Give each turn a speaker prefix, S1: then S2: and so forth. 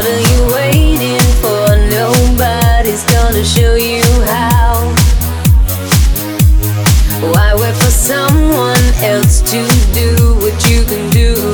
S1: What are you waiting for? Nobody's gonna show you how. Why wait for someone else to do what you can do?